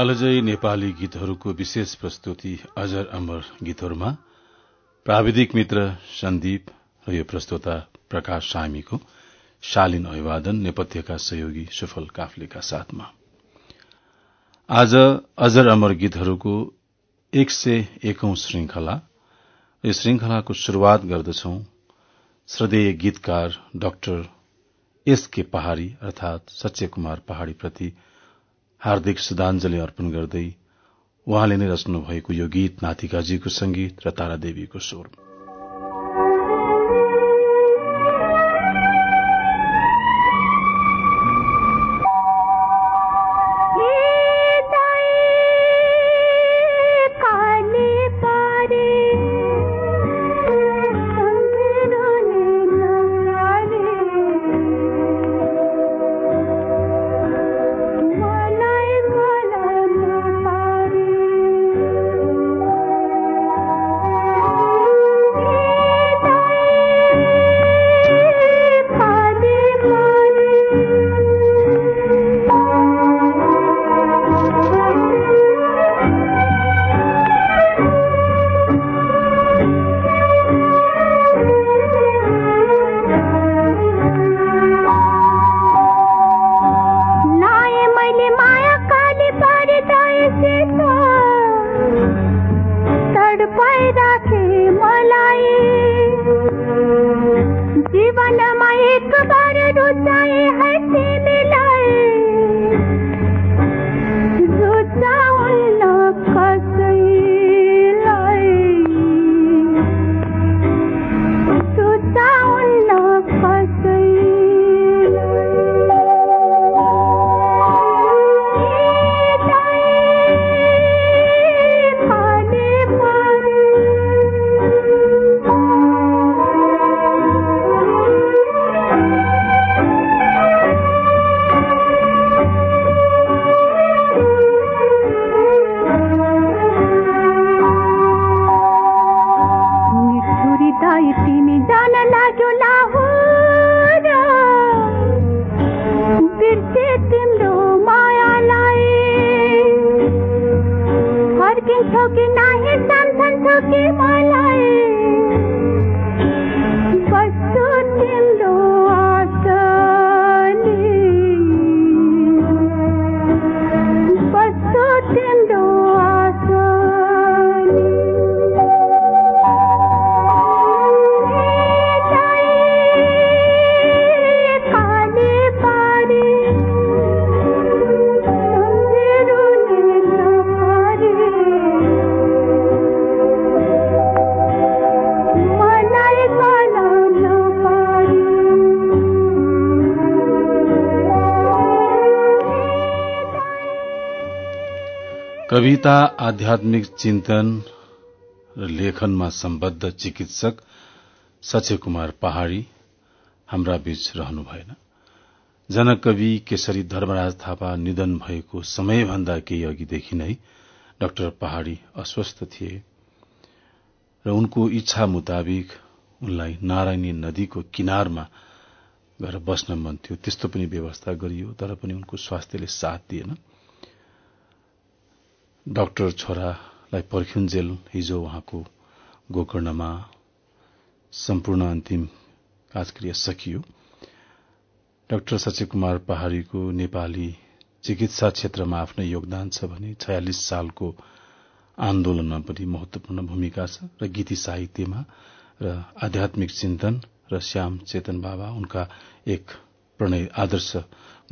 कालजयी नेपाली गीतहरूको विशेष प्रस्तुति अजर अमर गीतहरूमा प्राविधिक मित्र सन्दीप र यो प्रस्तोता प्रकाश सामीको शालीन अभिवादन नेपथ्यका सहयोगी सुफल काफ्लेका साथमा। आज अजर अमर गीतहरूको एक सय एकौं श्रृंखला। यो श्रृंखलाको शुरूआत गर्दछौ श्रद्धेय गीतकार डाक्टर एसके पहाड़ी अर्थात सच्चे कुमार पहाड़ीप्रति हार्दिक श्रद्धांजलि अर्पण गर्दै उहाँले नै रच्नु भएको यो गीत नातिकाजीको संगीत र तारादेवीको स्वर। कविता आध्यात्मिक चिन्तन र लेखनमा सम्बद्ध चिकित्सक सचे कुमार पहाड़ी हाम्रा बीच रहनु भएन जनकवि केशरी धर्मराज थापा निधन भएको समयभन्दा केही अघिदेखि नै डाक्टर पहाड़ी अस्वस्थ थिए र उनको इच्छा मुताबिक उनलाई नारायणी नदीको किनारमा गएर बस्न मन थियो। त्यस्तो पनि व्यवस्था गरियो तर पनि उनको स्वास्थ्यले साथ दिएन। डाक्टर छोरालाई पर्ख्युन्जेल हिजो उहाँको गोकर्णमा सम्पूर्ण अन्तिम काजक्रिया सकियो। डाक्टर सचे कुमार पहाड़ीको नेपाली चिकित्सा क्षेत्रमा आफ्नै योगदान छ भने छयालिस सालको आन्दोलनमा पनि महत्वपूर्ण भूमिका छ र गीती साहित्यमा र आध्यात्मिक चिन्तन र श्याम चेतन बाबा उनका एक प्रणय आदर्श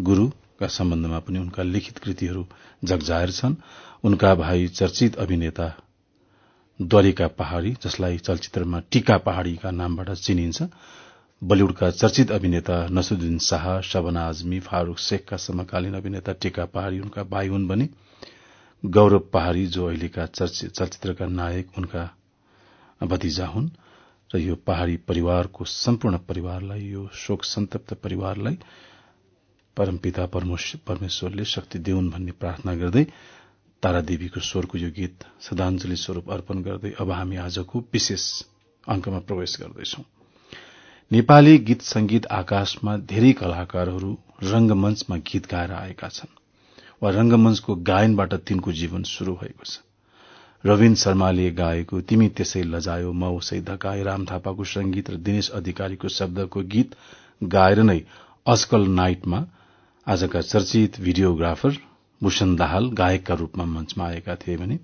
गुरूका सम्बन्धमा पनि उनका लिखित कृतिहरू जगजाहेर छन्। उनका भाइ चर्चित अभिनेता द्वारिका पहाड़ी जसलाई चलचित्रमा टीका पहाड़ीका नामबाट चिनिन्छ। बलिउडका चर्चित अभिनेता नसुद्दिन शाह शबना आजमी फारूक शेखका समकालीन अभिनेता टेका पहाड़ी उनका भाइ हुन् भने गौरव पहाड़ी जो अहिलेका चलचित्रका नायक उनका भतिजा हुन्। र यो पहाड़ी परिवारको सम्पूर्ण परिवारलाई यो शोक सन्तप्त परिवारलाई परमपिता परमेश्वरले शक्ति देऊन् भन्ने प्रार्थना गर्दै तारादेवीको स्वरको यो गीत श्रद्धांजलि स्वरूप अर्पण गर्दै अब हामी आजको विशेष अंकमा प्रवेश गर्दैछौं। नेपाली गीत संगीत आकाशमा धेरै कलाकारहरू रंगमंचमा गीत गाएर आएका छन् वा रंगमंचको गायनबाट तिनको जीवन शुरू भएको छ। रविन शर्माले गाएको तिमी त्यसै लजायो म उसै धकाए राम थापाको संगीत र दिनेश अधिकारीको शब्दको गीत गाएर नै अजकल नाइटमा आजका चर्चित भिडियोग्राफर भूषण दाहाल गायकका रूपमा मञ्चमा आएका थिए भने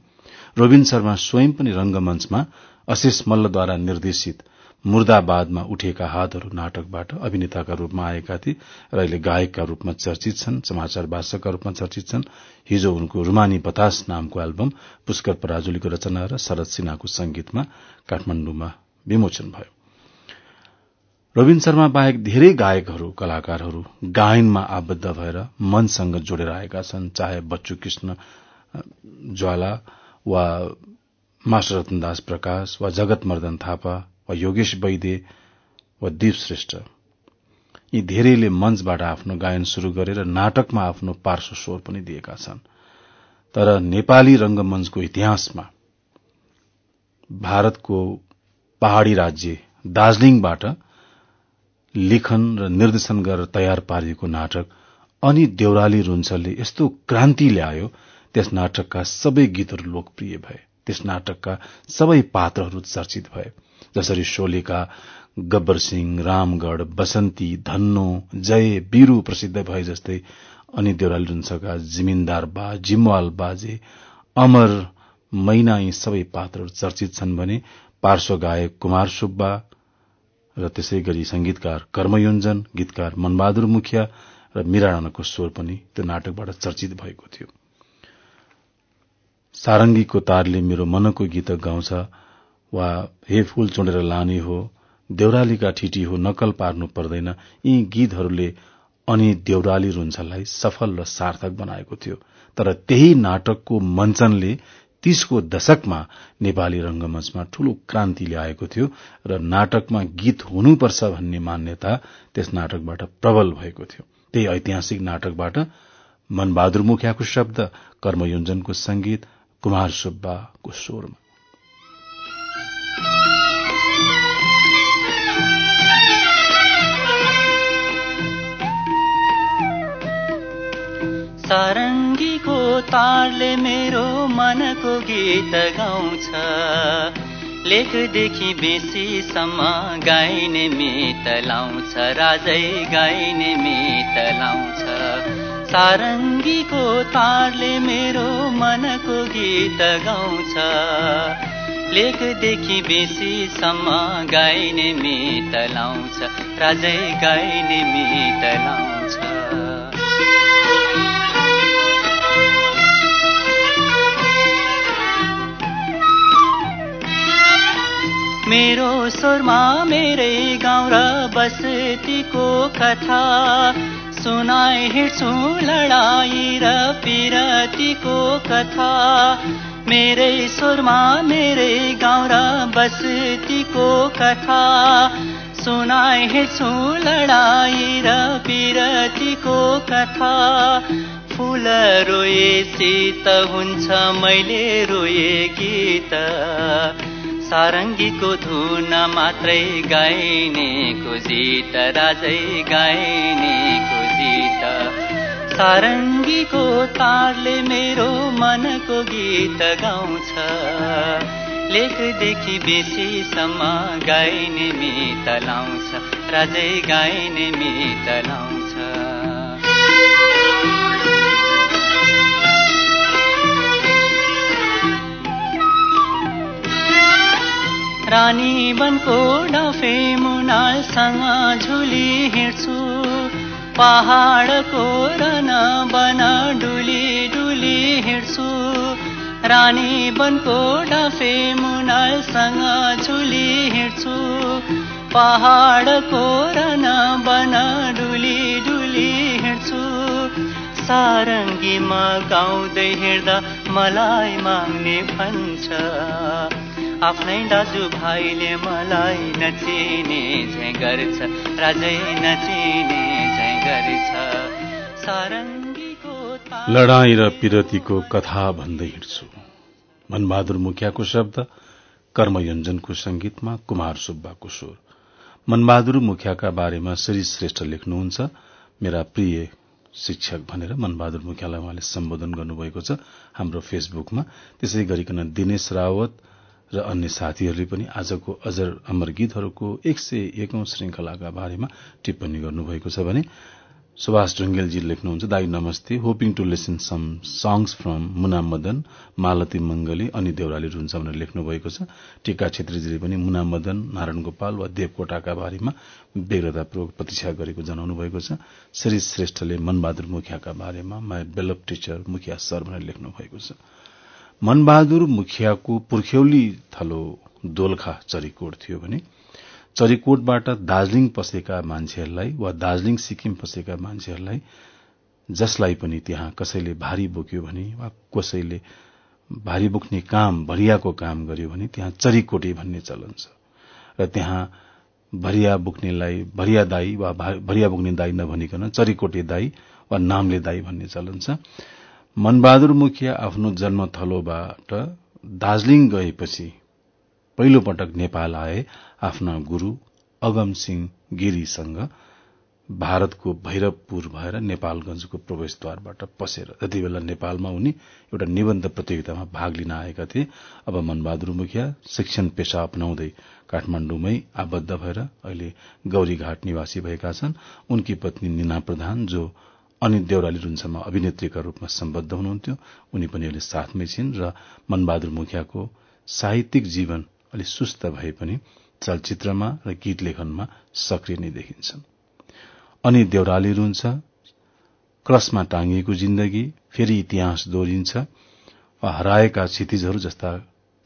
रोबिन शर्मा स्वयं पनि रंगमंचमा अशेष मल्लद्वारा निर्देशित मुर्दाबादमा उठेका हातहरू नाटकबाट अभिनेताका रूपमा आएका थिए र अहिले गायकका रूपमा चर्चित छन् समाचार भाषकका रूपमा चर्चित छन्। हिजो उनको रूमानी बतास नामको एल्बम पुष्कर पराजुलीको रचना र शरद सिन्हाको संगीतमा काठमाण्डुमा विमोचन भयो। रविन शर्मा बाहेक धेरै गायकहरू कलाकारहरू गायनमा आबद्ध भएर मनसँग जोडेर आएका छन् चाहे बच्चु कृष्ण ज्वाला वा मास्टर रतनदास प्रकाश वा जगत मर्दन थापा वा योगेश वैद्य वा दीप श्रेष्ठ। यी धेरैले मञ्चबाट आफ्नो गायन शुरू गरेर नाटकमा आफ्नो पार्श्व स्वर पनि दिएका छन्। तर नेपाली रंगमञ्चको इतिहासमा भारतको पहाड़ी राज्य दार्जीलिङबाट लेखन र निर्देशन गरेर तयार पारिएको नाटक अनि देउराली रुन्छलले यस्तो क्रान्ति ल्यायो त्यस नाटकका सबै गीतहरू लोकप्रिय भए। त्यस नाटकका सबै पात्रहरू चर्चित भए जसरी शोलेका गब्बर सिंह रामगढ़ बसन्ती धन्नो जय बिरू प्रसिद्ध भए जस्तै अनि देउराली रुन्छका जिमिन्दार बा जिमवाल बाजे अमर मैना यी सबै पात्रहरू चर्चित छन् भने पार्श्व गायक कुमार सुब्बा र त्यसै गरी संगीतकार कर्मयोञ्जन गीतकार मनबहादुर मुखिया र मीरा राणाको स्वर पनि त्यो नाटकबाट चर्चित भएको थियो। सारंगीको तारले मेरो मनको गीत गाउँछ वा हे फूल चुडेर लाने हो देउरालीका ठिटी हो नकल पार्नु पर्दैन यी गीतहरूले अनि देउराली रुन्छलाई सफल र सार्थक बनाएको थियो। तर त्यही नाटकको मञ्चनले तीसको दशकमा नेपाली रंगमंचमा ठूलो क्रान्ति ल्याएको थियो र नाटकमा गीत हुनुपर्छ भन्ने मान्यता त्यस नाटकबाट प्रबल भएको थियो। त्यही ऐतिहासिक नाटकबाट मनबहादुर मुखियाको शब्द कर्मयोजनको संगीत कुमार सुब्बाको स्वरमा। सारङ्गीको तारले मेरो मनको गीत गाउँछ। लेखदेखि बेसीसम्म गाइने मित लाउँछ। राजै गाइने मित लाउँछ। सारङ्गीको तारले मेरो मनको गीत गाउँछ। लेखदेखि बेसीसम्म गाइने मित लाउँछ। राजै गाइने मित लाउँछ। मेरो स्वरमा मेरै गाउँ र बस्तीको कथा। सुनाइ हिँड्छु लडाई र पिरतीको कथा। मेरै स्वरमा मेरै गाउँ र बस्तीको कथा। सुनाइ हिँड्छु लडाई र पिरतीको कथा। फुल रोए शीत हुन्छ मैले रोए गीत सारङ्गीको धुन मात्रै गाइनेको जित राजै गाइनेको जित सारङ्गीको तारले मेरो मनको गीत गाउँछ। लेखदेखि बेसीसम्म गाइने मित लाउँछ राजै गाइने मित लाउँछ। रानी बनको डफे मुनालसँग झुली हिँड्छु। पहाडको रन बन डुली डुली हिँड्छु। रानी बनको डफे मुनालसँग झुली हिँड्छु। पहाडको रन बना डुली डुली हिँड्छु। सारङ्गीमा गाउँदै हिँड्दा मलाई माग्ने भन्छ। आफ्नै दाजुभाइले मलाई नचिने झै गर्छ राजै नचिने झै गर्छ। सारङ्गीको लडाई र पिरतीको कथा भन्दै हिँड्छु। मनबहादुर मुखियाको शब्द कर्मयोञ्जनको संगीतमा कुमार सुब्बाको स्वर। मनबहादुर मुखियाका बारेमा श्री श्रेष्ठ लेख्नुहुन्छ। मेरा प्रिय शिक्षक भनेर मनबहादुर मुखियालाई उहाँले सम्बोधन गर्नुभएको छ हाम्रो फेसबुकमा। त्यसै गरिकन दिनेश रावत र अन्य साथीहरूले पनि आजको अजर अमर गीतहरूको एक सय एकौं श्रृंखलाका बारेमा टिप्पणी गर्नुभएको छ भने सुभाष ढुङ्गेलजी लेख्नुहुन्छ दाई नमस्ते hoping to listen some songs from Muna Madan Malati Mangali अनि देउराली रुन्छ भनेर लेख्नु भएको छ। टीका छेत्रीजीले पनि मुना मदन नारायण गोपाल वा देवकोटाका बारेमा व्यग्रतापूर्वक प्रतीक्षा गरेको जनाउनु भएको छ। श्री श्रेष्ठले मनबहादुर मुखियाका बारेमा माई बेलप टीचर मुखिया सर भनेर लेख्नु भएको छ। मनबहादुर मुखियाको पुर्ख्यौली थलो दोलखा चरीकोट थियो भने चरीकोटबाट दार्जीलिङ पसेका मान्छेहरूलाई वा दार्जीलिङ सिक्किम पसेका मान्छेहरूलाई जसलाई पनि त्यहाँ कसैले भारी बोक्यो भने वा कसैले भारी बोक्ने काम भरियाको काम गर्यो भने त्यहाँ चरीकोटे भन्ने चलन छ। र त्यहाँ भरिया बोक्नेलाई भरिया दाई वा भरिया बोक्ने दाई नभनिकन चरीकोटे दाई वा नामले दाई भन्ने चलन छ। मनबहादुर मुखिया आफ्नो जन्मथलोबाट दार्जीलिङ गएपछि पहिलो पटक नेपाल आए आफ्ना गुरू अगम सिंह गिरीसँग भारतको भैरवपुर भएर नेपालगंजको प्रवेशद्वारबाट पसेर त्यति बेला नेपालमा उनी एउटा निबन्ध प्रतियोगितामा भाग लिन आएका थिए। अब मनबहादुर मुखिया शिक्षण पेशा अपनाउँदै काठमाण्डुमै आबद्ध भएर अहिले गौरीघाट निवासी भएका छन्। उनकी पत्नी निना प्रधान जो अनित देउराली रुन्छमा अभिनेत्रीका रूपमा सम्बद्ध हुनुहुन्थ्यो उनी पनि अहिले साथमै छिन् र मनबहादुर मुखियाको साहित्यिक जीवन अलि सुस्त भए पनि चलचित्रमा र गीत लेखनमा सक्रिय नै देखिन्छन्। अनि देउराली रुन्छ क्रसमा टाँगिएको जिन्दगी फेरि इतिहास दोहोरिन्छ वा हराएका क्षितिजहरू जस्ता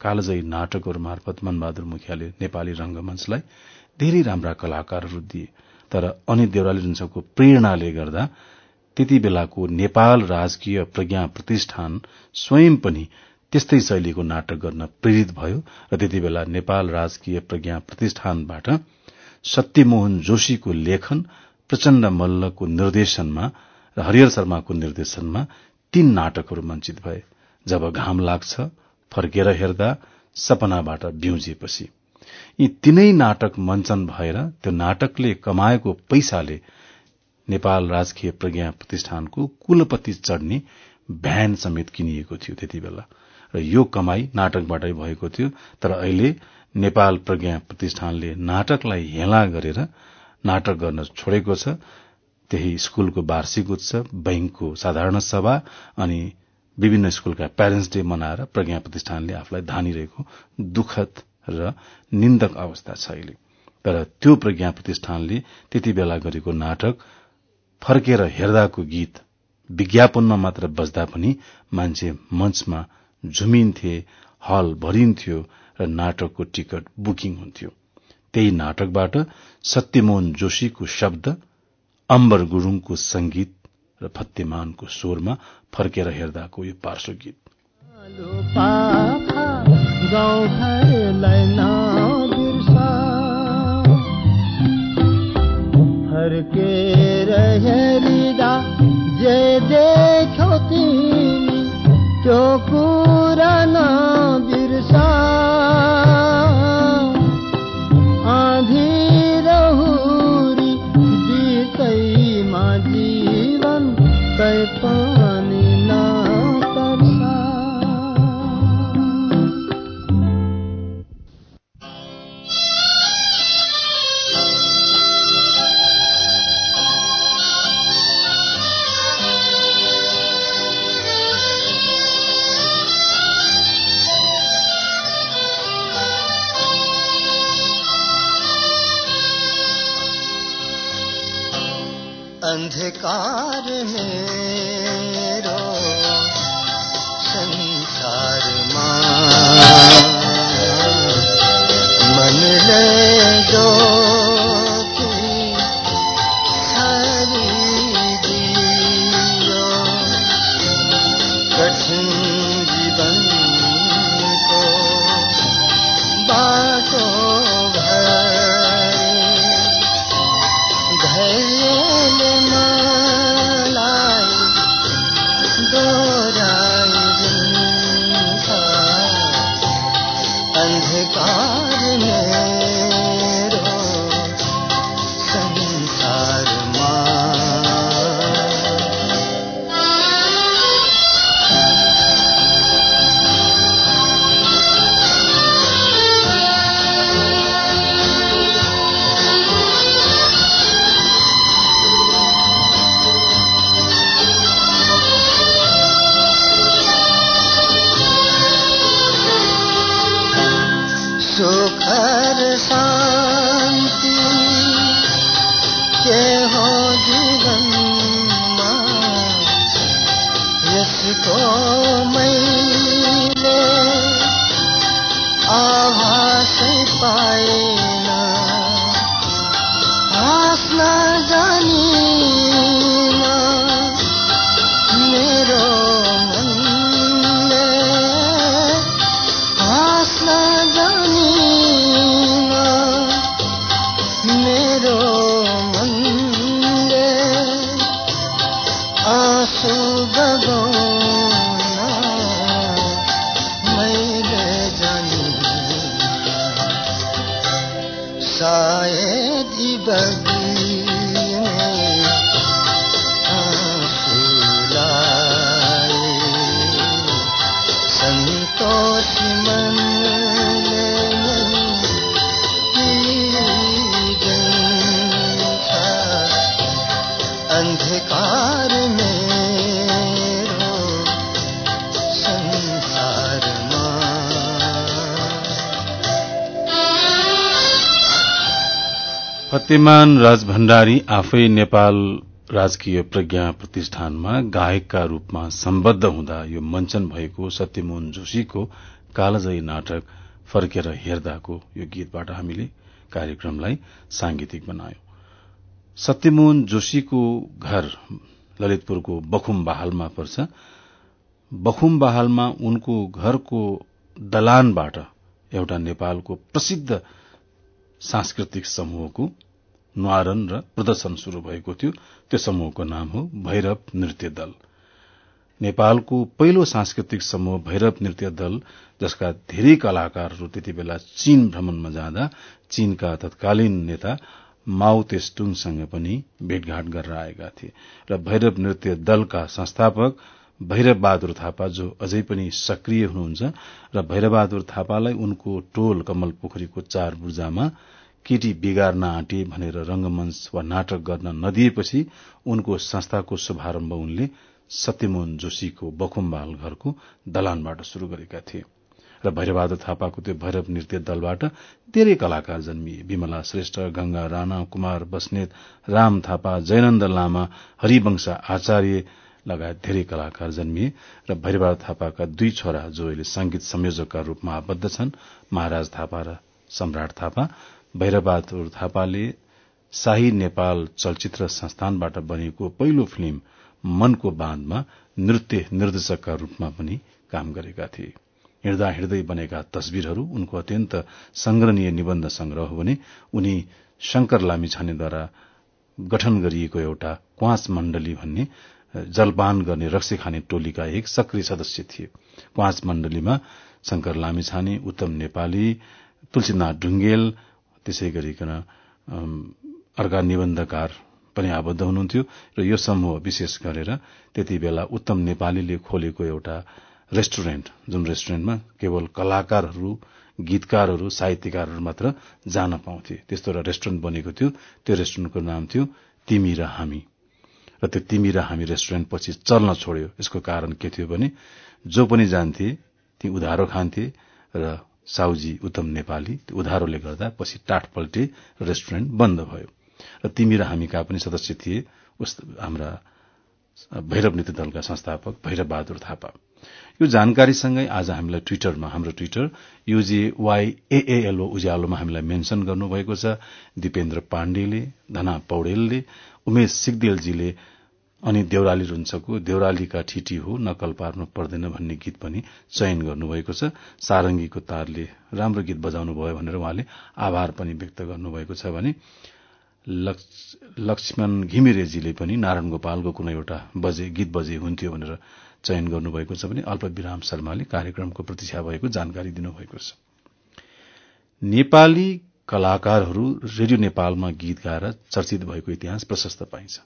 कालजयी नाटकहरू मार्फत मनबहादुर मुखियाले नेपाली रंगमंचलाई धेरै राम्रा कलाकारहरू दिए। तर अनित देउराली रुन्छको प्रेरणाले गर्दा त्यति बेलाको नेपाल राजकीय प्रज्ञा प्रतिष्ठान स्वयं पनि त्यस्तै शैलीको नाटक गर्न प्रेरित भयो र त्यति बेला नेपाल राजकीय प्रज्ञा प्रतिष्ठानबाट सत्यमोहन जोशीको लेखन प्रचण्ड मल्लको निर्देशनमा र हरिहर शर्माको निर्देशनमा तीन नाटकहरू मञ्चित भए। जब घाम लाग्छ फर्केर हेर्दा सपनाबाट बिउजिएपछि यी तीनै नाटक मञ्चन भएर त्यो नाटकले कमाएको पैसाले नेपाल राजकीय प्रज्ञा प्रतिष्ठानको कुलपति चढ्ने भ्यान समेत किनिएको थियो त्यति बेला। र यो कमाई नाटकबाटै भएको थियो तर अहिले नेपाल प्रज्ञा प्रतिष्ठानले नाटकलाई हेला गरेर नाटक गर्न छोडेको छ। त्यही स्कूलको वार्षिक उत्सव बैंकको साधारण सभा अनि विभिन्न स्कूलका प्यारेन्ट्स डे मनाएर प्रज्ञा प्रतिष्ठानले आफूलाई धानिरहेको दुखद र निन्दक अवस्था छ अहिले। तर त्यो प्रज्ञा प्रतिष्ठानले त्यति बेला गरेको नाटक फर्केर हेर्दाको गीत विज्ञापनमा मात्र बज्दा पनि मान्छे मञ्चमा झुमिन्थे हल भरिन्थ्यो र नाटकको टिकट बुकिङ हुन्थ्यो। त्यही नाटकबाट सत्यमोहन जोशीको शब्द अम्बर गुरूङको संगीत र फत्यमानको स्वरमा फर्केर हेर्दाको यो पार्श्व गीत। फर्केर हेरिदा जे देखो तिमी त्यो कुरा नबिर्सा आधी अंधकार मेरो the फतेमान राज भण्डारी आफै नेपाल राजकीय प्रज्ञा प्रतिष्ठानमा गायकका रूपमा सम्बद्ध हुँदा यो मञ्चन भएको सत्यमोहन जोशीको कालजयी नाटक फर्केर हेर्दाको यो गीतबाट हामीले कार्यक्रमलाई सांगीतिक बनायौं। सत्यमोहन जोशीको घर ललितपुरको बखुम बहालमा पर्छ। बखुम बहालमा उनको घरको दलानबाट एउटा नेपालको प्रसिद्ध सांस्कृतिक समूहको न्वारन र प्रदर्शन शुरू भएको थियो। त्यो समूहको नाम हो भैरव नृत्य दल। नेपालको पहिलो सांस्कृतिक समूह भैरव नृत्य दल जसका धेरै कलाकारहरू त्यति बेला चीन भ्रमणमा जाँदा चीनका तत्कालीन नेता माओ तेस्टुङसँग पनि भेटघाट गरेर आएका थिए र भैरव नृत्य दलका संस्थापक भैरव बहादुर थापा जो अझै पनि सक्रिय हुनुहुन्छ र भैरव बहादुर थापालाई उनको टोल कमल पोखरीको चार बुर्जामा केटी बिगार्न आँटे भनेर रंगमंच वा नाटक गर्न नदिएपछि उनको संस्थाको शुभारम्भ उनले सत्यमोहन जोशीको बखुम्बाल घरको दलानबाट शुरू गरेका थिए र भैरबहादुर थापाको त्यो भैरव नृत्य दलबाट धेरै कलाकार जन्मिए। विमला श्रेष्ठ गंगा राणा कुमार बस्नेत राम थापा जयनन्द लामा हरिवंश आचार्य लगायत धेरै कलाकार जन्मिए र भैरबहादुर थापाका दुई छोरा जो अहिले संगीत संयोजकका रूपमा आबद्ध छन् महाराज थापा र सम्राट थापा। भैरबहादुर थापाले शाही नेपाल चलचित्र संस्थानबाट बनेको पहिलो फिल्म मनको बाँधमा नृत्य निर्देशकका रूपमा पनि काम गरेका थिए। हिँड्दा हिँड्दै बनेका तस्विरहरू उनको अत्यन्त संग्रहणीय निबन्ध संग्रह हो भने उनी शंकर लामिछानेद्वारा गठन गरिएको एउटा क्वाँच मण्डली भन्ने जलपान गर्ने रक्सी खाने टोलीका एक सक्रिय सदस्य थिए। क्वाँच मण्डलीमा शंकर लामिछाने उत्तम नेपाली तुलसीनाथ ढुंगेल त्यसै गरिकन अर्का निबन्धकार पनि आबद्ध हुनुहुन्थ्यो र यो समूह विशेष गरेर त्यति बेला उत्तम नेपालीले खोलेको एउटा रेस्टुरेन्ट जुन रेस्टुरेन्टमा केवल कलाकारहरू गीतकारहरू साहित्यकारहरू मात्र जान पाउँथे। त्यस्तो एउटा रेस्टुरेन्ट बनेको थियो। त्यो रेस्टुरेन्टको नाम थियो तिमी र हामी। र त्यो तिमी र हामी रेस्टुरेन्ट पछि चल्न छोड्यो। यसको कारण के थियो भने जो पनि जान्थे ती उधारो खान्थे र साउजी उत्तम नेपाली उधारोले गर्दा पछि टाट पल्टे रेस्टुरेन्ट बन्द भयो। र तिमी र हामीका पनि सदस्य थिए हाम्रा भैरव नृत्य दलका संस्थापक भैरव बहादुर थापा। यो जानकारीसँगै आज हामीलाई ट्विटरमा हाम्रो ट्विटर युजे वाईएएलओ उज्यालोमा हामीलाई मेन्शन गर्नुभएको छ। दिपेन्द्र पाण्डेले धना पौडेलले उमेश सिगदेलजीले अनि देउराली रुन्छको देउरालीका ठिटी हो नकल पार्नु पर्दैन भन्ने गीत पनि चयन गर्नुभएको छ। सारंगीको तारले राम्रो गीत बजाउनु भयो भनेर उहाँले आभार पनि व्यक्त गर्नुभएको छ भने लक्ष्मण घिमिरेजीले पनि नारायण गोपालको कुनै एउटा बजे गीत बजे हुन्थ्यो भनेर चयन गर्नुभएको छ भने अल्प विराम शर्माले कार्यक्रमको प्रतीक्षा भएको जानकारी दिनुभएको छ। नेपाली कलाकारहरू रेडियो नेपालमा गीत गाएर चर्चित भएको इतिहास प्रशस्त पाइन्छ।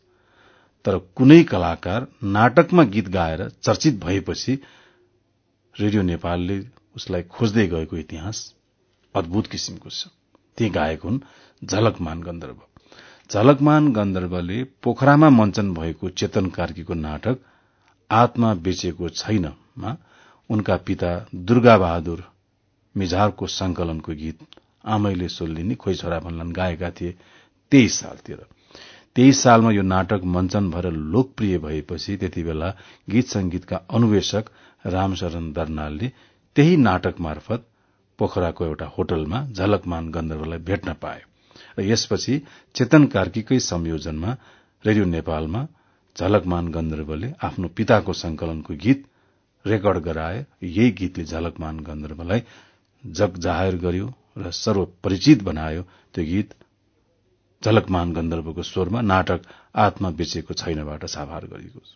तर कुनै कलाकार नाटकमा गीत गाएर चर्चित भएपछि रेडियो नेपालले उसलाई खोज्दै गएको इतिहास अद्भुत किसिमको छ। ती गायक हुन् झलकमान गन्धर्व। झलकमान गन्धर्वले पोखरामा मञ्चन भएको चेतन कार्कीको नाटक आत्मा बेचेको छैनमा उनका पिता दुर्गा बहादुर मिझारको संकलनको गीत आमैले सोल्लिनी खोइ छोरा भन्लान् गाएका थिए तेइस सालतिर। तेइस सालमा यो नाटक मञ्चन भएर लोकप्रिय भएपछि त्यति बेला गीत संगीतका अनुवेशक रामशरण दर्नालले त्यही नाटक मार्फत पोखराको एउटा होटलमा झलकमान गन्धर्वलाई भेट्न पाए र यसपछि चेतन कार्कीकै संयोजनमा रेडियो नेपालमा झलकमान गन्धर्वले आफ्नो पिताको संकलनको गीत रेकर्ड गराए। यही गीतले झलकमान गन्धर्वलाई जग जाहेर गर्यो र सर्वपरिचित बनायो। त्यो गीत झलकमान गन्धर्वको स्वरमा नाटक आत्मा बेचेको छैनबाट साभार गरिएको छ।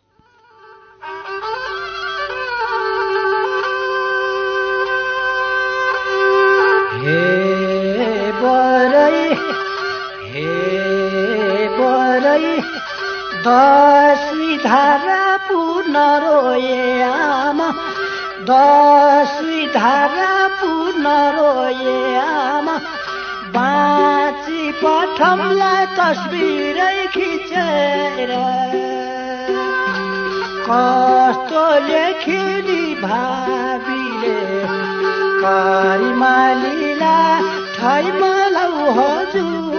दसी धारा पुन रोए आमा दसी धारा पुन रोए आमा बाँची पठमलाई तस्बिरै खिचेर कस्तो लेखिनी भावीले करिमालीला ठैमलौ हजुर।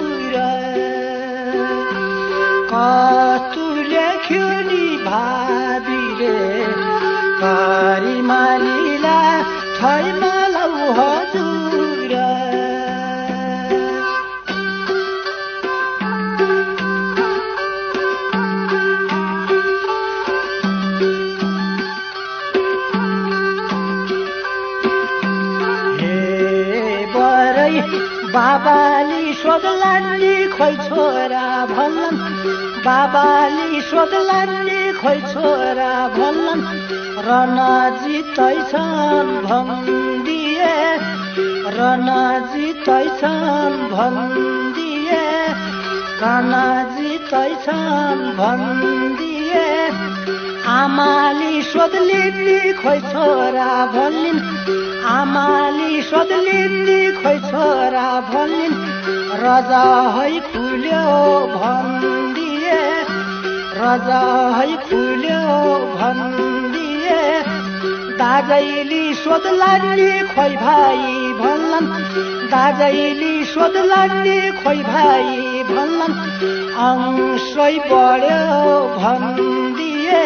सोधलान्ने खोइ छोरा भन्छन् बाबाली सोधलान्ने खोइ छोरा भन्छन् रन जितैछन् भनिदिए रन जितैछन् भनिदिए काना जितैछन् भनिदिए। आमाली सोधलिन् खोइ छोरा भनिन् आमाली सोधलिन् खोइ छोरा भनिन् रजा है खुल्यो भनिदिए रजा है खुल्यो भनिदिए दाजैली सोधलान्ने खोइ भाइ भन्लान् दाजैली सोधलान्ने खोइ भाइ भन्लान् अंशै बढ्यो भनिदिए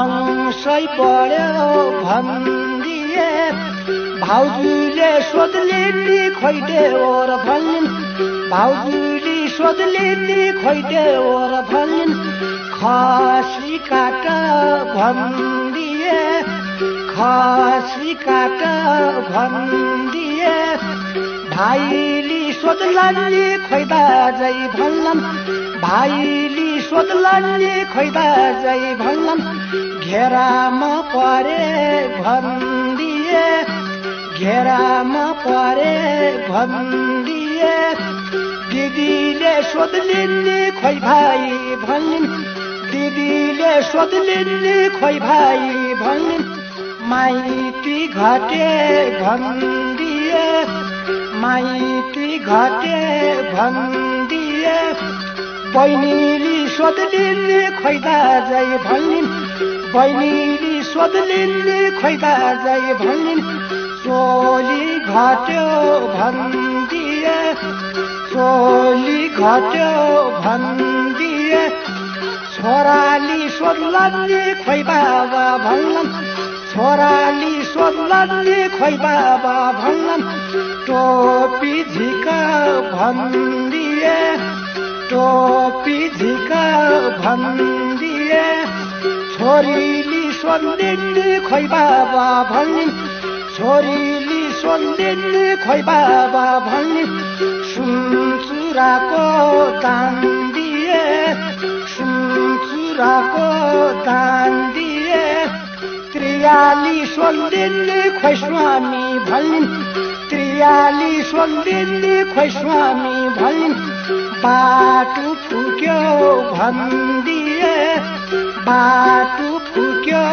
अंशै बढ्यो भनिदिए भाउजूले सोधले नि खोइदे ओर भनिन् भाउजूले सोधले नि खोइदे ओर भनिन् खसी काट भनिदिए खसी काट भनिदिए। भाइली सोधलान्ने खोइदा जै भन्लान् भाइली सोधलान्ने खोइदा जै भन्लान् घेरामा परे भनिदिए। घेरामा परे भनिदिए। दिदीले सोधलिन् खोइ भाइ भनिन्। दिदीले सोधलिन् खोइ भाइ भनिन्। माइती घटे भनिदिए माइती घटे भनिदिए। बहिनीली सोधलिन् खोइ दाजै भनिन्। बहिनीली सोधलिन् खोइ दाजै भनिन्। चोली घट्यो भनिदिए चोली घट्यो भनिदिए छोराली सोध्लान्ने खोइ बाबा भन्लान् छोराली सोध्लान्ने खोइ बाबा भन्लान् टोपी झिका भनिदिए टोपी झिका भनिदिए छोरीली सोधिन् खोइ बाबा भन्ने छोरीली सोधिन् खोइ बाबा भन्ने सुनचुराको दान दिए सुनचुराको दान दिए। त्रियाली सोधिन् खोइ स्वामी भनिन् त्रियाली सोधिन् खोइ स्वामी भनिन् बाटो फुक्यो भन्दिए बाटो फुक्यो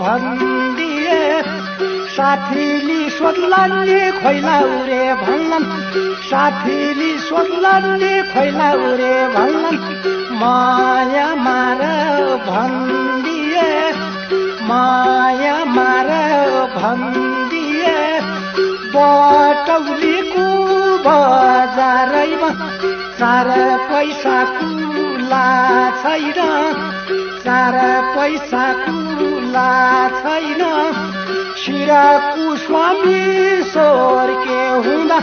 भन्दिए। साथीले सोध्लान् नि खोइलाउरे भन्लान्। साथीले सोध्लान् नि खोइलाउरे भन्लान्। माया मार भन्दिए माया मार भन्दिए। बटौलीको बजारैमा चार पैसा कुला छैन चार पैसा कुला छैन। शिरको स्वामी स्वर्के हुँदा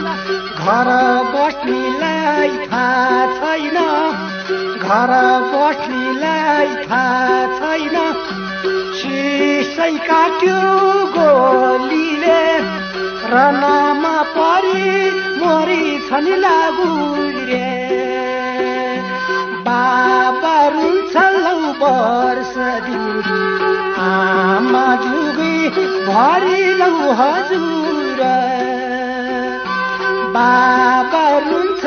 घर बस्नेलाई थाहा छैन। घर बस्नेलाई थाहा छैन। सिसै काट्यो गोलीले रनमा परि मरि छन् लागु रे भरि लौ हजुर। बाबा रुन्छ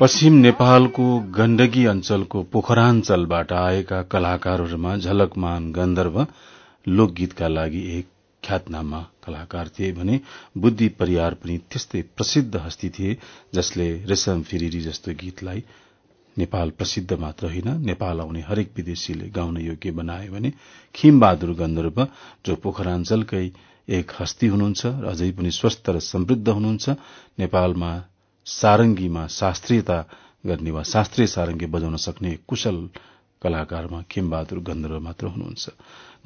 पश्चिम नेपालको गण्डकी अञ्चलको पोखराञ्चलबाट आएका कलाकारहरूमा झलकमान गन्धर्व लोकगीतका लागि एक ख्यातनामा कलाकार थिए भने बुद्धि परियार पनि त्यस्तै प्रसिद्ध हस्ती थिए जसले रेशम फिरिरी जस्तो गीतलाई नेपाल प्रसिद्ध मात्र होइन नेपाल आउने हरेक विदेशीले गाउन योग्य बनाए भने खिमबहादुर गन्धर्व जो पोखराञ्चलकै एक हस्ती हुनुहुन्छ र अझै पनि स्वस्थ र समृद्ध हुनुहुन्छ नेपालमा सारंगीमा शास्त्रीयता गर्ने वा शास्त्रीय सारंगी बजाउन सक्ने कुशल कलाकारमा खिमबहादुर गन्धर्व मात्र हुनुहुन्छ।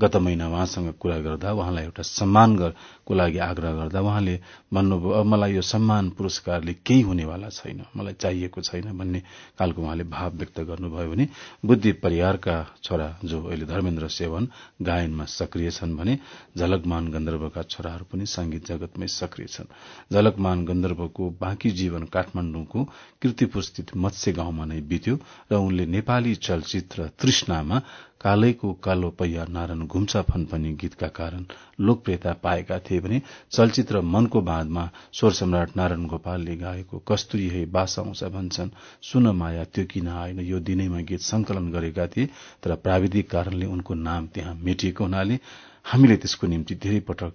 गत महिना उहाँसँग कुरा गर्दा उहाँलाई एउटा सम्मानको लागि आग्रह गर्दा उहाँले भन्नुभयो मलाई यो सम्मान पुरस्कारले केही हुनेवाला छैन। मलाई चाहिएको छैन भन्ने खालको उहाँले भाव व्यक्त गर्नुभयो भने बुद्धि परियारका छोरा जो अहिले धर्मेन्द्र सेवन गायनमा सक्रिय छन् भने झलकमान गन्धर्वका छोराहरू पनि संगीत जगतमै सक्रिय छन्। झलकमान गन्धर्वको बाँकी जीवन काठमाण्डुको किर्तिपुर स्थित मत्स्य गाउँमा नै बित्यो र उनले नेपाली चलचित्र तृष्णामा कालैको कालो पैया नारायण घुम्सा फनफनी गीतका कारण लोकप्रियता पाएका थिए भने चलचित्र मनको बाँधमा स्वर सम्राट नारायण गोपालले गाएको कस्तुरी हे बास आउँछ भन्छन्। सुन माया त्यो किन आएन? यो दिनैमा गीत संकलन गरेका थिए तर प्राविधिक कारणले उनको नाम त्यहाँ मेटिएको हुनाले हामीले त्यसको निम्ति धेरै पटक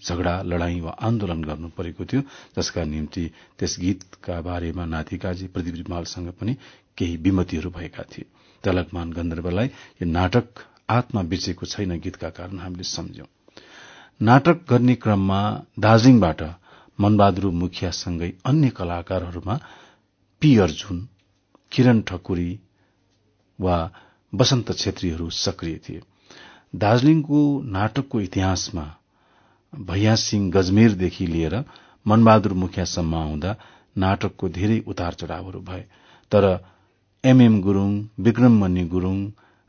झगडा लड़ाई वा आन्दोलन गर्नु परेको थियो जसका निम्ति त्यस गीतका बारेमा नातिकाजी प्रदीप रिमालसँग पनि केही विमतिहरू भएका थिए। तलकमान गन्धर्वलाई यो नाटक आत्मा बिर्सेको छैन गीतका कारण हामीले सम्झ्यौं। नाटक गर्ने क्रममा दार्जीलिङबाट मनबहादुर मुखियासँगै अन्य कलाकारहरूमा पी अर्जुन किरण ठकुरी वा वसन्त छेत्रीहरू सक्रिय थिए। दार्जीलिङको नाटकको इतिहासमा भैया सिंह गजमेरदेखि लिएर मनबहादुर मुखियासम्म आउँदा नाटकको धेरै उतार चढ़ावहरू भए तर एमएम गुरूङ विक्रममणि गुरूङ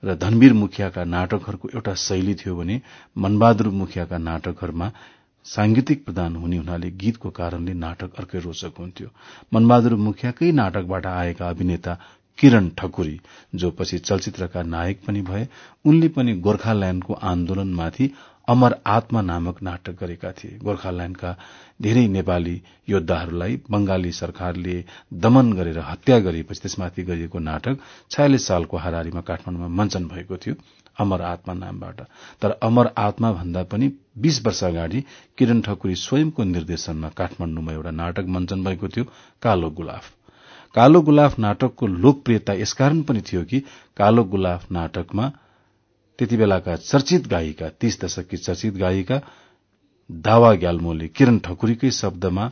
र धनवीर मुखियाका नाटकहरूको एउटा शैली थियो भने मनबहादुर मुखियाका नाटकहरूमा सांगीतिक प्रदान हुने हुनाले गीतको कारणले नाटक अर्कै रोचक हुन्थ्यो। मनबहादुर मुखियाकै नाटकबाट आएका अभिनेता किरण ठकुरी जो पछि चलचित्रका नायक पनि भए उनले पनि गोर्खाल्याण्डको आन्दोलनमाथि अमर आत्मा नामक नाटक गरेका थिए। गोर्खाल्याण्डका धेरै नेपाली योद्धाहरूलाई बंगाली सरकारले दमन गरेर हत्या गरेपछि त्यसमाथि गरिएको नाटक छयालिस सालको हारारीमा काठमाडौँमा मञ्चन भएको थियो अमर आत्मा नामबाट। तर अमर आत्मा भन्दा पनि बीस वर्ष अगाडि किरण ठकुरी स्वयंको निर्देशनमा काठमाण्डुमा एउटा नाटक मञ्चन भएको थियो कालो गुलाफ। कालो गुलाफ नाटकको लोकप्रियता यसकारण पनि थियो कि कालो गुलाफ नाटकमा त्यति बेलाका चर्चित गायिका तीस दशककी चर्चित गायिका दावा ग्याल्मोले किरण ठकुरीकै शब्दमा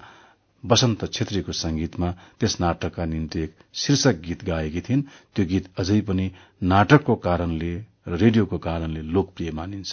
वसन्त छेत्रीको संगीतमा त्यस नाटकका निम्ति एक शीर्षक गीत गाएकी थिइन्। त्यो गीत अझै पनि नाटकको कारणले रेडियोको कारणले लोकप्रिय मानिन्छ।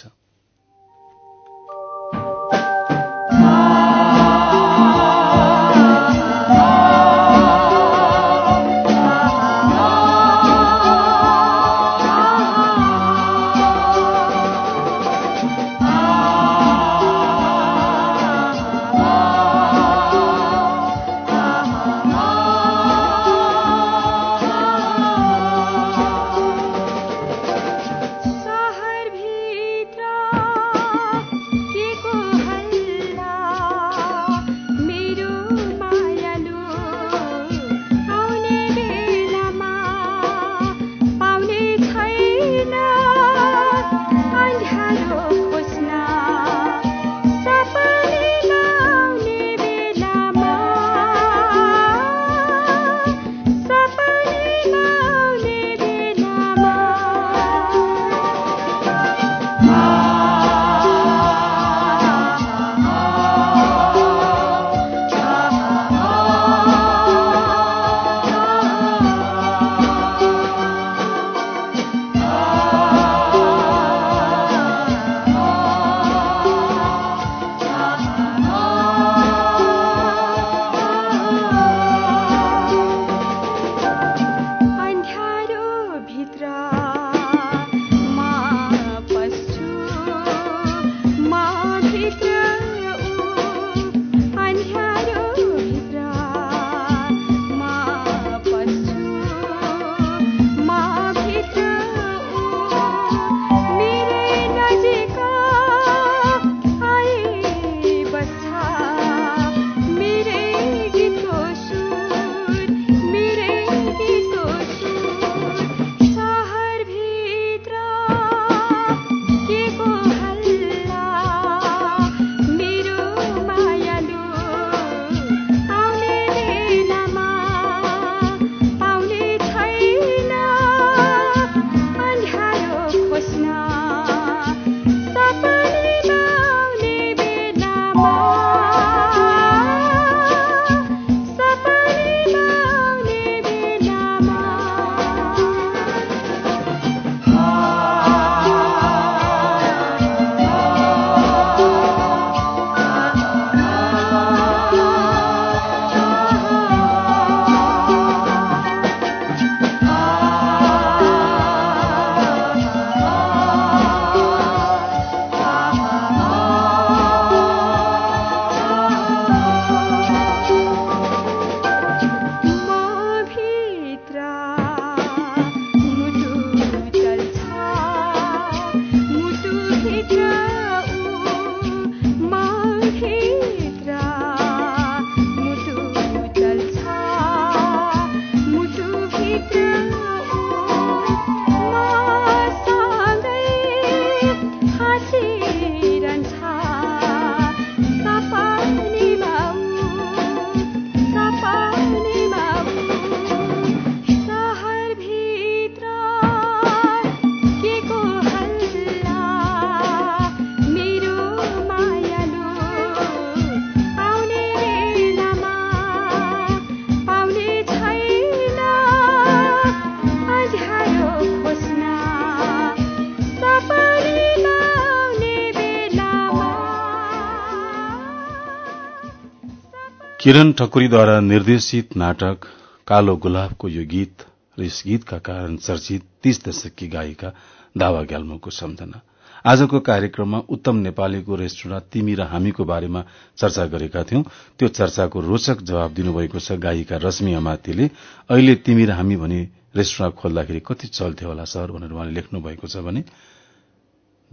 किरण ठकुरीद्वारा निर्देशित नाटक कालो गुलाबको यो गीत र यस गीतका कारण चर्चित तीस दशककी गायिका दावा ग्याल्मोको सम्झना। आजको कार्यक्रममा उत्तम नेपालीको रेस्टुरेन्ट तिमी र हामीको बारेमा चर्चा गरेका थियौं। त्यो चर्चाको रोचक जवाब दिनुभएको छ गायिका रश्मि अमात्यले अहिले तिमी र हामी भने रेस्टुरेन्ट खोल्दाखेरि कति चल्थ्यो होला सर भनेर उहाँले लेख्नु भएको छ भने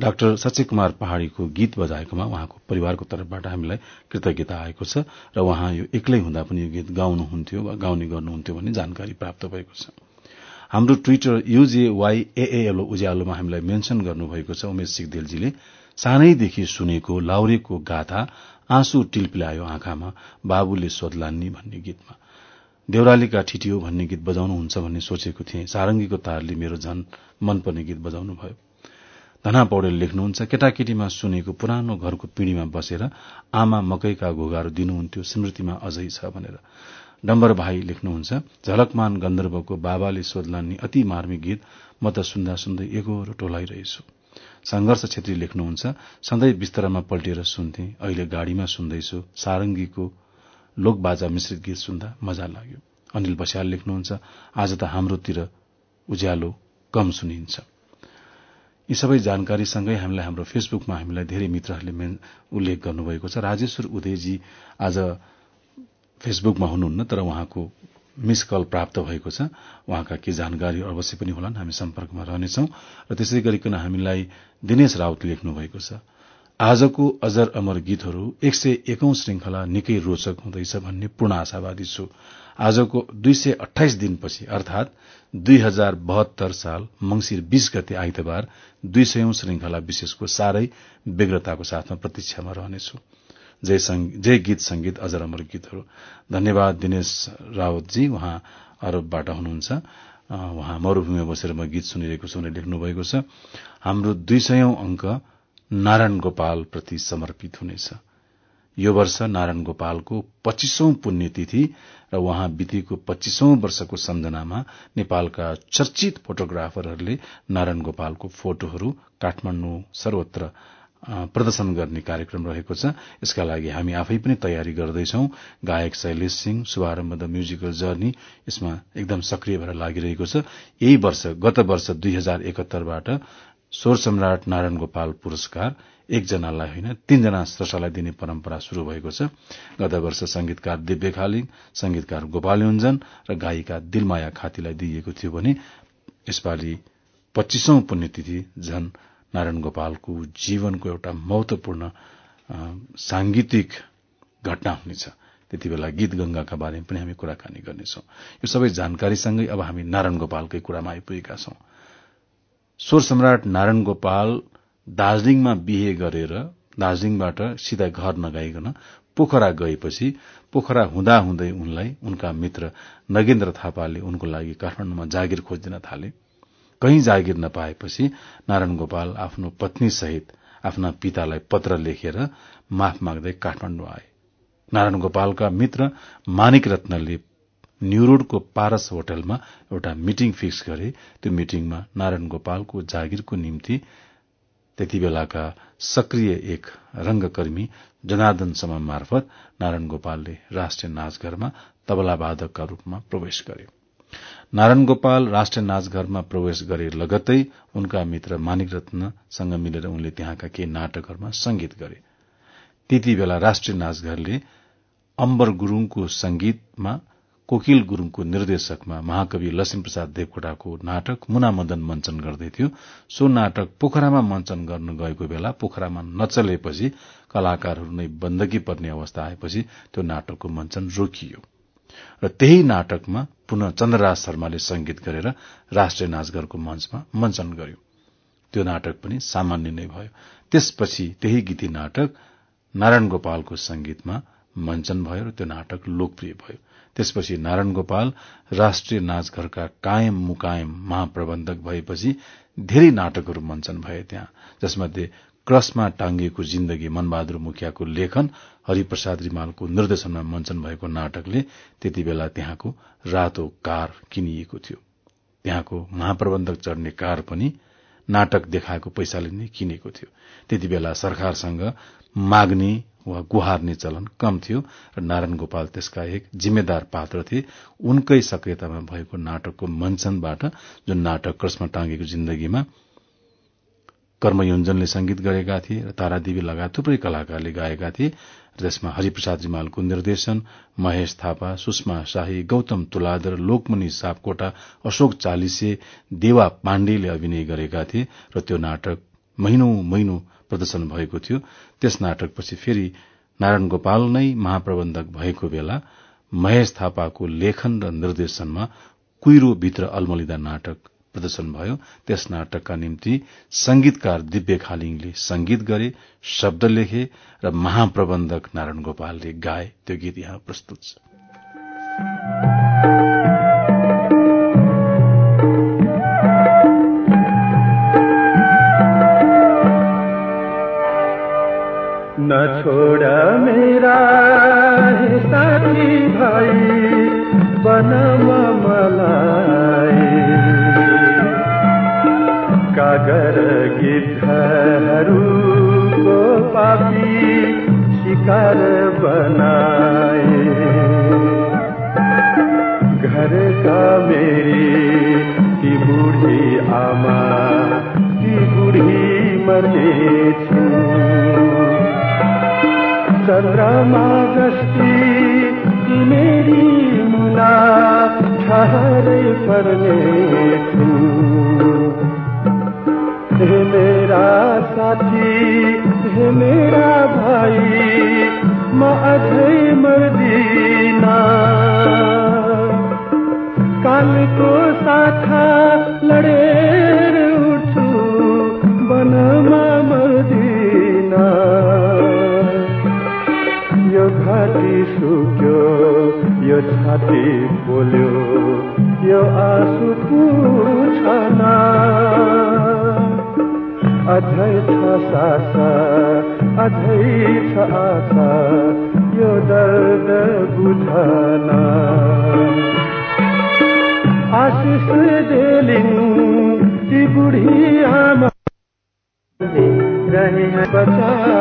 डाक्टर सच्चे कुमार पहाड़ीको गीत बजाएकोमा उहाँको परिवारको तर्फबाट हामीलाई कृतज्ञता आएको छ र उहाँ यो एक्लै हुँदा पनि यो गीत गाउनुहुन्थ्यो वा गाउने गर्नुहुन्थ्यो भन्ने जानकारी प्राप्त भएको छ। हाम्रो ट्विटर युजेवाईएएलओ उज्यालोमा हामीलाई मेन्शन गर्नुभएको छ। उमेश सिगदेलजीले सानैदेखि सुनेको लाउरेको गाथा आँसु टिलपिलायो आँखामा बाबुले सोधलान्नी भन्ने गीतमा। देउरालीका ठिटियो भन्ने गीत बजाउनुहुन्छ भन्ने सोचेको थिएँ। सारंगीको तारले मेरो झन मनपर्ने गीत बजाउनु भयो धना पौडेल लेख्नुहुन्छ केटाकेटीमा सुनेको पुरानो घरको पिँढीमा बसेर आमा मकैका घोगाहरू दिनुहुन्थ्यो स्मृतिमा अझै छ भनेर। डम्बर भाइ लेख्नुहुन्छ झलकमान गन्धर्वको बाबाले सोधलान्नी अति मार्मिक गीत म त सुन्दा सुन्दै एगोरो टोलाइरहेछु संघर्ष छेत्री लेख्नुहुन्छ सधैँ बिस्तरामा पल्टिएर सुन्थे अहिले गाड़ीमा सुन्दैछु सारंगीको लोकबाजा मिश्रित गीत सुन्दा मजा लाग्यो अनिल बस्याल लेख्नुहुन्छ आज त हाम्रोतिर उज्यालो कम सुनिन्छ। यी सबै जानकारीसँगै हामीलाई हाम्रो फेसबुकमा हामीलाई धेरै मित्रहरूले उल्लेख गर्नुभएको छ। राजेश्वर उदयजी आज फेसबुकमा हुनुहुन्न तर उहाँको मिस कल प्राप्त भएको छ। उहाँका के जानकारी अवश्य पनि होलान्। हामी सम्पर्कमा रहनेछौ र त्यसै गरिकन हामीलाई दिनेश राउत लेख्नु भएको छ। आजको अजर अमर गीतहरू एक सय एकौं श्रृंखला निकै रोचक हुँदैछ भन्ने पूर्ण आशावादी छु। आजको दुई सय अठाइस दिनपछि अर्थात दुई हजार बहत्तर साल मंगिर बीस गते आइतबार दुई सयौं श्रृंखला विशेषको साह्रै व्यग्रताको साथमा प्रतीक्षामा रहनेछु। जय, गीत संगीत अजर अमर गीतहरू। धन्यवाद दिनेश रावतजी उहाँ अरबबाट हुनुहुन्छ। उहाँ मरूभूमिमा बसेर म गीत सुनिरहेको छु लेख्नु भएको छ हाम्रो दुई सयौं अंक नारायण गोपाल प्रति समर्पित हुनेछ। यो वर्ष नारायण गोपालको पच्चीसौं पुण्यतिथि र उहाँ बितेको पच्चीसौं वर्षको सम्झनामा नेपालका चर्चित फोटोग्राफरहरूले नारायण गोपालको फोटोहरू काठमाण्डु सर्वत्र प्रदर्शन गर्ने कार्यक्रम रहेको छ। यसका लागि हामी आफै पनि तयारी गर्दैछौ। गायक शैलेश सिंह शुभारम्भ द म्युजिकल जर्नी यसमा एकदम सक्रिय भएर लागिरहेको छ। यही वर्ष गत वर्ष दुई हजार एकहत्तरबाट स्वर सम्राट नारायण गोपाल पुरस्कार एकजनालाई होइन तीनजना श्रष्टालाई दिने परम्परा शुरू भएको छ। गत वर्ष संगीतकार दिव्य खालिङ संगीतकार गोपाल योन्जन र गायिका दिलमाया खातीलाई दिइएको थियो भने यसपालि पच्चीसौं पुण्यतिथि झन नारायण गोपालको जीवनको एउटा महत्वपूर्ण सांगीतिक घटना हुनेछ। त्यति बेला गीत गंगाका बारेमा पनि हामी कुराकानी गर्नेछौ। यो सबै जानकारीसँगै अब हामी नारायण गोपालकै कुरामा आइपुगेका छौं। स्वर सम्राट नारायण गोपाल दार्जीलिङमा बिहे गरेर दार्जीलिङबाट सिधा घर नगाइकन पोखरा गएपछि पोखरा हुँदा हुँदै उनलाई उनका मित्र नगेन्द्र थापाले उनको लागि काठमाडौँमा जागिर खोजिदिन थाले। कहीँ जागिर नपाएपछि नारायण गोपाल आफ्नो पत्नी सहित आफ्ना पितालाई पत्र लेखेर माफ माग्दै काठमाण्डु आए। नारायण गोपालका मित्र मानिक रत्नले न्यूरोडको पारस होटलमा एउटा मिटिङ फिक्स गरे। त्यो मिटिङमा नारायण गोपालको जागिरको निम्ति त्यति बेलाका सक्रिय एक रंगकर्मी जनार्दन सम मार्फत नारायण गोपालले राष्ट्रिय नाचघरमा तबलावादकका रूपमा प्रवेश गरे। नारायण गोपाल राष्ट्रिय नाचघरमा प्रवेश गरे लगत्तै उनका मित्र मानिक रत्नसँग मिलेर उनले त्यहाँका केही नाटकहरूमा संगीत गरे। त्यति बेला राष्ट्रिय नाचघरले अम्बर गुरूङको संगीतमा कोकिल गुरूङको निर्देशकमा महाकवि लक्ष्मी प्रसाद देवकोटाको नाटक मुना मदन मञ्चन गर्दैथ्यो सो नाटक पोखरामा मञ्चन गर्न गएको बेला पोखरामा नचलेपछि कलाकारहरू नै बन्दगी पर्ने अवस्था आएपछि त्यो नाटकको मञ्चन रोकियो। र त्यही नाटकमा पुनः चन्द्रराज शर्माले संगीत गरेर राष्ट्रिय नाचघरको मञ्चमा मञ्चन गर्यो। त्यो नाटक पनि सामान्य नै भयो। त्यसपछि त्यही गीती नाटक नारायण गोपालको संगीतमा मञ्चन भयो र त्यो नाटक लोकप्रिय भयो। त्यसपछि नारायण गोपाल राष्ट्रिय नाचघरका कायम मुकायम महाप्रबन्धक भएपछि धेरै नाटकहरू मञ्चन भए त्यहाँ जसमध्ये क्रसमा टांगिएको जिन्दगी मनबहादुर मुखियाको लेखन हरिप्रसाद रिमालको निर्देशनमा मञ्चन भएको नाटकले त्यति बेला त्यहाँको रातो कार किनिएको थियो। त्यहाँको महाप्रबन्धक चढ्ने कार पनि नाटक देखाएको पैसाले नै किनेको थियो। त्यति बेला सरकारसँग माग्ने वा गुहार्ने चलन कम थियो र नारायण गोपाल त्यसका एक जिम्मेदार पात्र थिए। उनकै सक्रियतामा भएको नाटकको मञ्चनबाट जुन नाटक क्रसमा टाँगेको जिन्दगीमा कर्मयोञ्जनले संगीत गरेका थिए र तारादेवी लगायत थुप्रै कलाकारले गाएका थिए र त्यसमा हरिप्रसाद रिमालको निर्देशन महेश थापा सुषमा शाही गौतम तुलादर लोकमणि सापकोटा अशोक चालिसे देवा पाण्डेले अभिनय गरेका थिए र त्यो नाटक महिनौ महिनौ प्रदर्शन भएको थियो। त्यस नाटकपछि फेरि नारायण गोपाल नै महाप्रबन्धक भएको बेला महेश थापाको लेखन र निर्देशनमा कुइरो भित्र अल्मलिदा नाटक प्रदर्शन भयो। त्यस नाटकका निम्ति संगीतकार दिव्य खालिङले संगीत गरे शब्द लेखे र महाप्रबन्धक नारायण गोपालले गाए। त्यो गीत यहाँ प्रस्तुत छ। न छोड़ मेरा साथी भाइ बनमा मलाई। कागर गिद्धहरूको पापी शिकार बनाए। घर का मेरी ती बुढी आमा ती बुढी मर्ने चन्द्रमा जस्ती ती मेरी मुना ठहरै पर्ने हे मेरा साथी हे मेरा भाइ म अझै मर्दिना छाती बोल्यो यो आँसु पुछना। अझै छ सासा अझै छ आशा यो दर्द बुझना। आशिष देलिङ ती बुढी आमा रहे हैं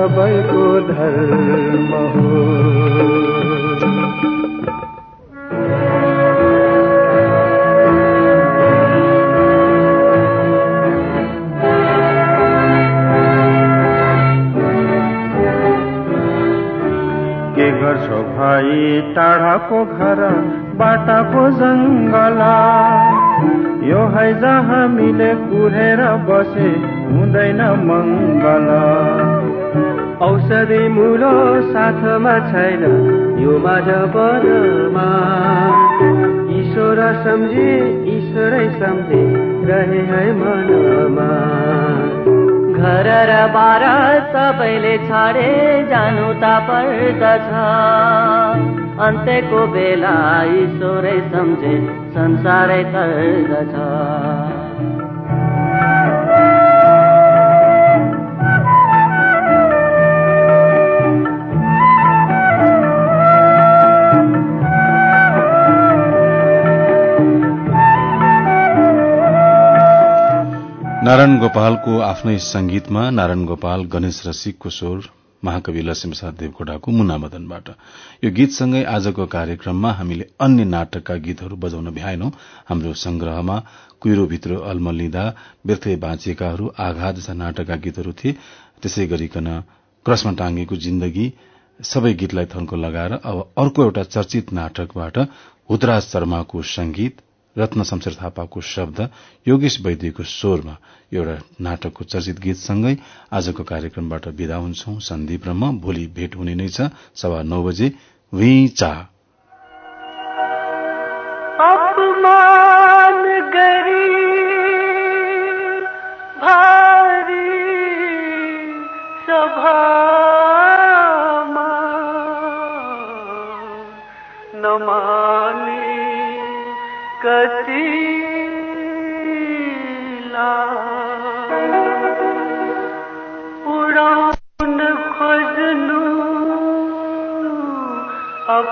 सबैको धर्म हो। के गर्छौ भाइ टाढाको घर बाटाको जङ्गल? यो हैज हामीले कुरेर बसे हुँदैन मङ्गल। औषधि मुलो साथमा छैन यो पदमा ईश्वर सम्झे ईश्वरै सम्झे रहे है मनमा। घर र बार सबैले छाडे जानु त पर्दछ। अन्त्यको बेला ईश्वरै सम्झे संसारै तर्दछ। नारायण गोपालको आफ्नै संगीतमा नारायण गोपाल गणेश रसिकको स्वर महाकवि लक्ष्मीप्रसाद देवकोटाको मुना मदनबाट यो गीतसँगै आजको कार्यक्रममा हामीले अन्य नाटकका गीतहरू बजाउन भ्याएनौं। हाम्रो संग्रहमा कुहिरोभित्र अल्मलिँदा व्यर्थै बाँचिएकाहरू आघात जस्ता नाटकका गीतहरू थिए। त्यसै गरिकन क्रसमा टाँगेको जिन्दगी सबै गीतलाई थन्को लगाएर अब अर्को एउटा चर्चित नाटकबाट हुतराज शर्माको संगीत रत्न शमशेर थापाको शब्द योगेश वैद्यको स्वरमा एउटा नाटकको चर्चित गीतसँगै आजको कार्यक्रमबाट विदा हुन्छौ। सन्दीप र भोलि भेट हुने नै छ सवा नौ बजे। चा। गरी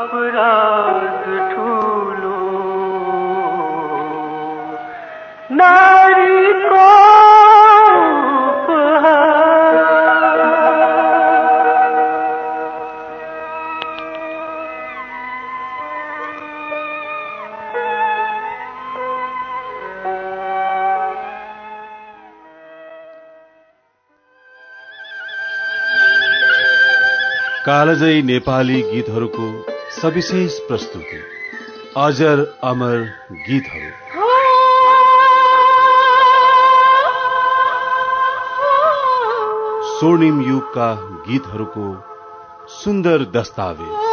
अपराध ठुलो। नारीको कालजयी नेपाली गीतहरूको सविशेष प्रस्तुति। अजर अमर गीतहरू। स्वर्णिम युगका गीतहरूको सुन्दर दस्तावेज।